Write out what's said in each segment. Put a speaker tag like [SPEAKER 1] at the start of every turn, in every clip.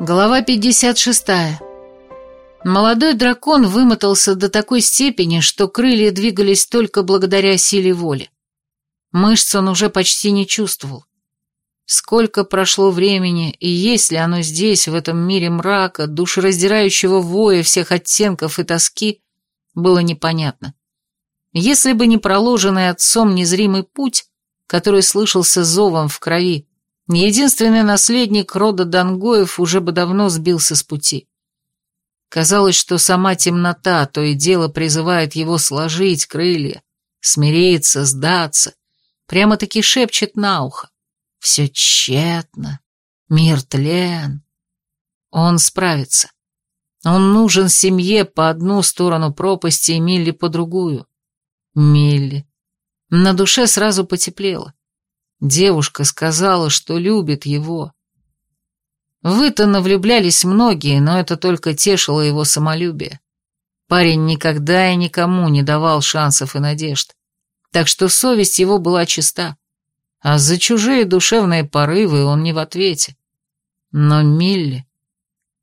[SPEAKER 1] Глава 56. Молодой дракон вымотался до такой степени, что крылья двигались только благодаря силе воли. Мышц он уже почти не чувствовал. Сколько прошло времени, и есть ли оно здесь, в этом мире мрака, душераздирающего воя всех оттенков и тоски, было непонятно. Если бы не проложенный отцом незримый путь, который слышался зовом в крови, Единственный наследник рода Дангоев уже бы давно сбился с пути. Казалось, что сама темнота то и дело призывает его сложить крылья, смириться, сдаться, прямо-таки шепчет на ухо. Все тщетно, мир тлен. Он справится. Он нужен семье по одну сторону пропасти и Милли по другую. Милли. На душе сразу потеплело. Девушка сказала, что любит его. В Итана влюблялись многие, но это только тешило его самолюбие. Парень никогда и никому не давал шансов и надежд, так что совесть его была чиста, а за чужие душевные порывы он не в ответе. Но Милли...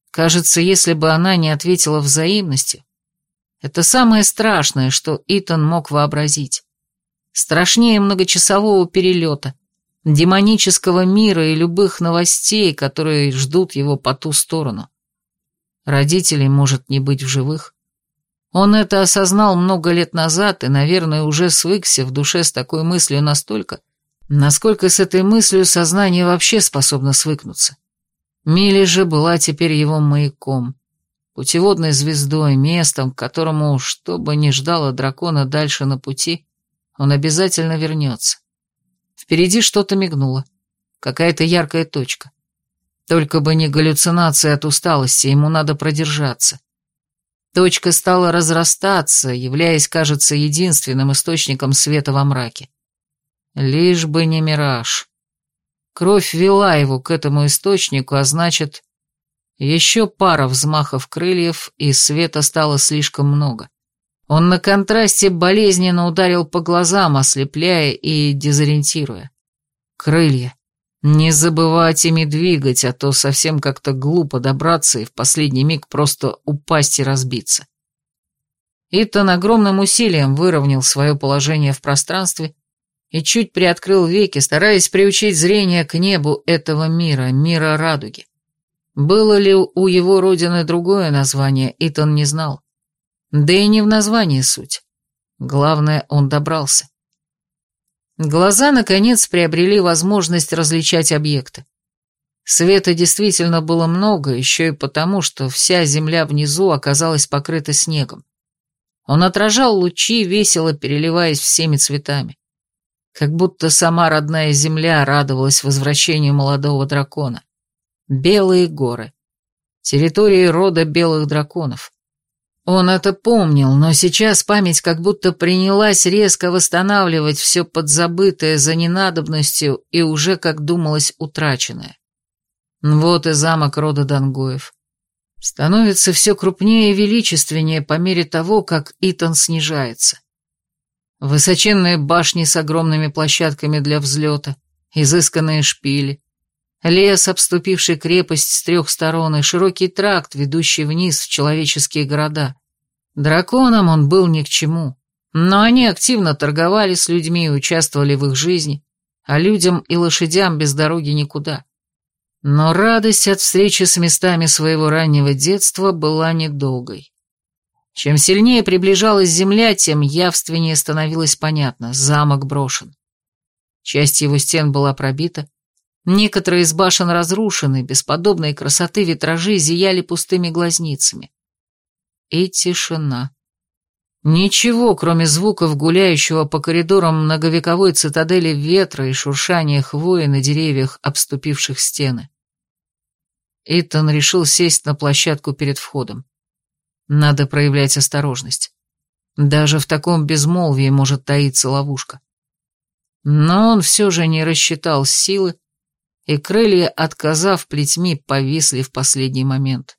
[SPEAKER 1] Кажется, если бы она не ответила взаимностью, это самое страшное, что Итан мог вообразить. Страшнее многочасового перелета, демонического мира и любых новостей, которые ждут его по ту сторону. Родителей может не быть в живых. Он это осознал много лет назад и, наверное, уже свыкся в душе с такой мыслью настолько, насколько с этой мыслью сознание вообще способно свыкнуться. Милли же была теперь его маяком, путеводной звездой, местом, к которому, что бы ни ждало дракона дальше на пути, он обязательно вернется. Впереди что-то мигнуло. Какая-то яркая точка. Только бы не галлюцинации от усталости, ему надо продержаться. Точка стала разрастаться, являясь, кажется, единственным источником света во мраке. Лишь бы не мираж. Кровь вела его к этому источнику, а значит, еще пара взмахов крыльев, и света стало слишком много. Он на контрасте болезненно ударил по глазам, ослепляя и дезориентируя. Крылья. Не забывать ими двигать, а то совсем как-то глупо добраться и в последний миг просто упасть и разбиться. Итан огромным усилием выровнял свое положение в пространстве и чуть приоткрыл веки, стараясь приучить зрение к небу этого мира, мира радуги. Было ли у его родины другое название, Итан не знал. Да и не в названии суть. Главное, он добрался. Глаза, наконец, приобрели возможность различать объекты. Света действительно было много, еще и потому, что вся земля внизу оказалась покрыта снегом. Он отражал лучи, весело переливаясь всеми цветами. Как будто сама родная земля радовалась возвращению молодого дракона. Белые горы. Территории рода белых драконов. Он это помнил, но сейчас память как будто принялась резко восстанавливать все подзабытое за ненадобностью и уже, как думалось, утраченное. Вот и замок рода Дангоев. Становится все крупнее и величественнее по мере того, как Итан снижается. Высоченные башни с огромными площадками для взлета, изысканные шпили, лес, обступивший крепость с трех сторон, и широкий тракт, ведущий вниз в человеческие города. Драконам он был ни к чему, но они активно торговали с людьми и участвовали в их жизни, а людям и лошадям без дороги никуда. Но радость от встречи с местами своего раннего детства была недолгой. Чем сильнее приближалась земля, тем явственнее становилось понятно – замок брошен. Часть его стен была пробита, некоторые из башен разрушены, бесподобные красоты витражи зияли пустыми глазницами и тишина. Ничего, кроме звуков гуляющего по коридорам многовековой цитадели ветра и шуршания хвои на деревьях, обступивших стены. Итан решил сесть на площадку перед входом. Надо проявлять осторожность. Даже в таком безмолвии может таиться ловушка. Но он все же не рассчитал силы, и крылья, отказав плетьми, повисли в последний момент.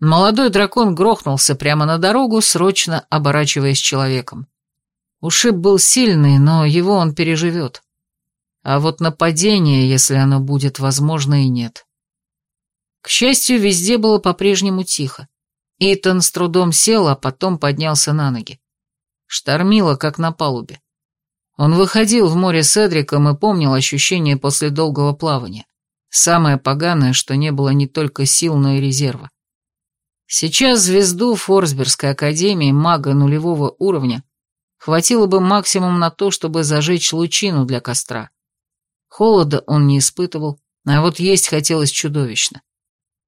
[SPEAKER 1] Молодой дракон грохнулся прямо на дорогу, срочно оборачиваясь человеком. Ушиб был сильный, но его он переживет. А вот нападение, если оно будет возможно, и нет. К счастью, везде было по-прежнему тихо. Итан с трудом сел, а потом поднялся на ноги. Штормило, как на палубе. Он выходил в море с Эдриком и помнил ощущение после долгого плавания. Самое поганое, что не было не только сил, но и резерва. Сейчас звезду Форсбергской академии мага нулевого уровня хватило бы максимум на то, чтобы зажечь лучину для костра. Холода он не испытывал, а вот есть хотелось чудовищно.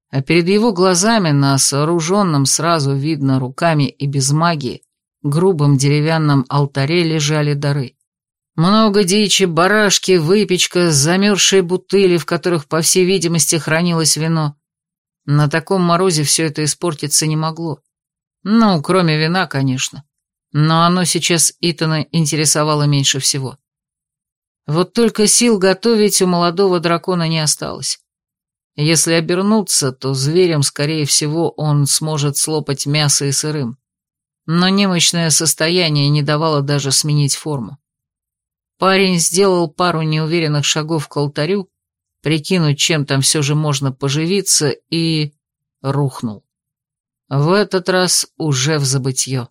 [SPEAKER 1] А перед его глазами на сооруженном сразу видно руками и без магии грубом деревянном алтаре лежали дары. Много дичи, барашки, выпечка, замерзшие бутыли, в которых, по всей видимости, хранилось вино. На таком морозе все это испортиться не могло. Ну, кроме вина, конечно. Но оно сейчас Итана интересовало меньше всего. Вот только сил готовить у молодого дракона не осталось. Если обернуться, то зверем, скорее всего, он сможет слопать мясо и сырым. Но немощное состояние не давало даже сменить форму. Парень сделал пару неуверенных шагов к алтарю, прикинуть, чем там все же можно поживиться, и рухнул. В этот раз уже в забытье.